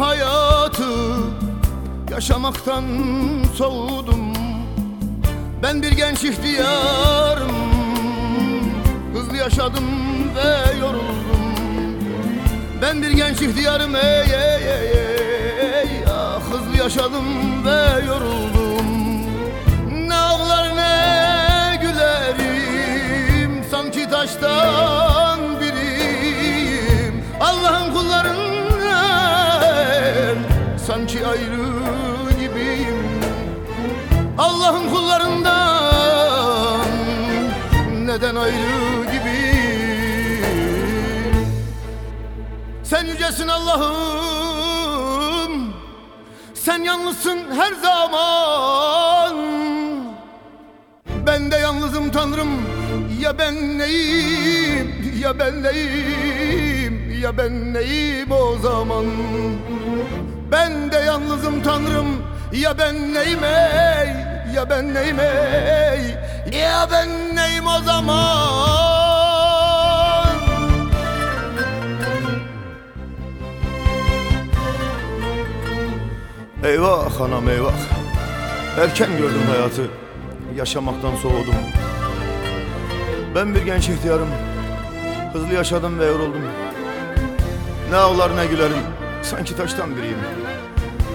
hayatı Yaşamaktan soğudum. Ben bir genç ihtiyarım Hızlı yaşadım ve yoruldum. Ben bir genç ihtiyarım ey ey ey ey. Ah, Hızlı yaşadım ve yoruldum Sanki ayrı gibiyim. Allah'ın kullarından Neden ayrı gibiyim? Sen yücesin Allah'ım Sen yalnızsın her zaman. Ben de yalnızım Tanrım Ya ben neyim Ya ben neyim Ya ben neyim o zaman Ben de yalnızım Tanrım. Ya ben neyim ey? Ya ben neyim ey? Ya ben neyim o zaman? Eyvah anam eyvah. Erken gördüm hayatı. Yaşamaktan soğudum. Ben bir genç ihtiyarım. Hızlı yaşadım ve yoruldum. Ne ağlar ne gülerim Sanki taştan biriyim.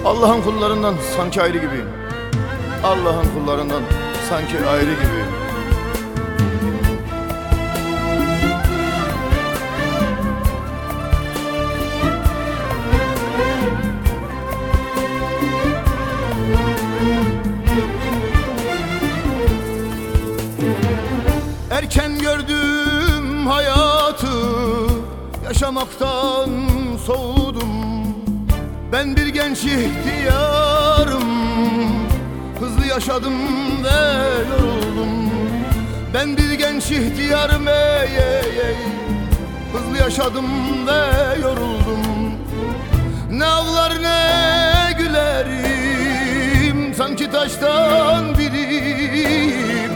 Allah'ın kullarından sanki ayrı gibiyim. Allah'ın kullarından sanki ayrı gibiyim. Erken gördüm hayatı Yaşamaktan soğudum Ben bir genç ihtiyarım. Hızlı yaşadım ve yoruldum. Ben bir genç ihtiyarım ey ey ey. Hızlı yaşadım ve yoruldum. Ne ağlar ne gülerim. Sanki taştan biriyim.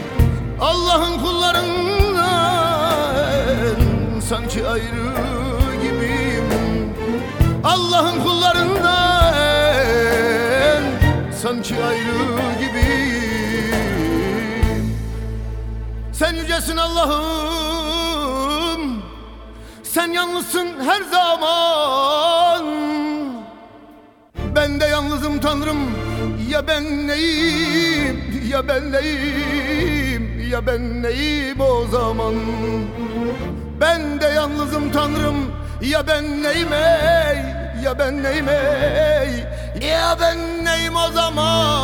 Allah'ın kullarından Sanki ayrı gibiyim. Allah'ın kullarından Sanki ayrı gibiyim Sen yücesin Allah'ım. Sen yalnızsın her zaman. Ben de yalnızım Tanrım. Ya ben neyim? Ya ben neyim? Ya ben neyim o zaman? Ben de yalnızım Tanrım. Ya ben neyim ey? Ya ben neyim ey? Ya ben neyim o zaman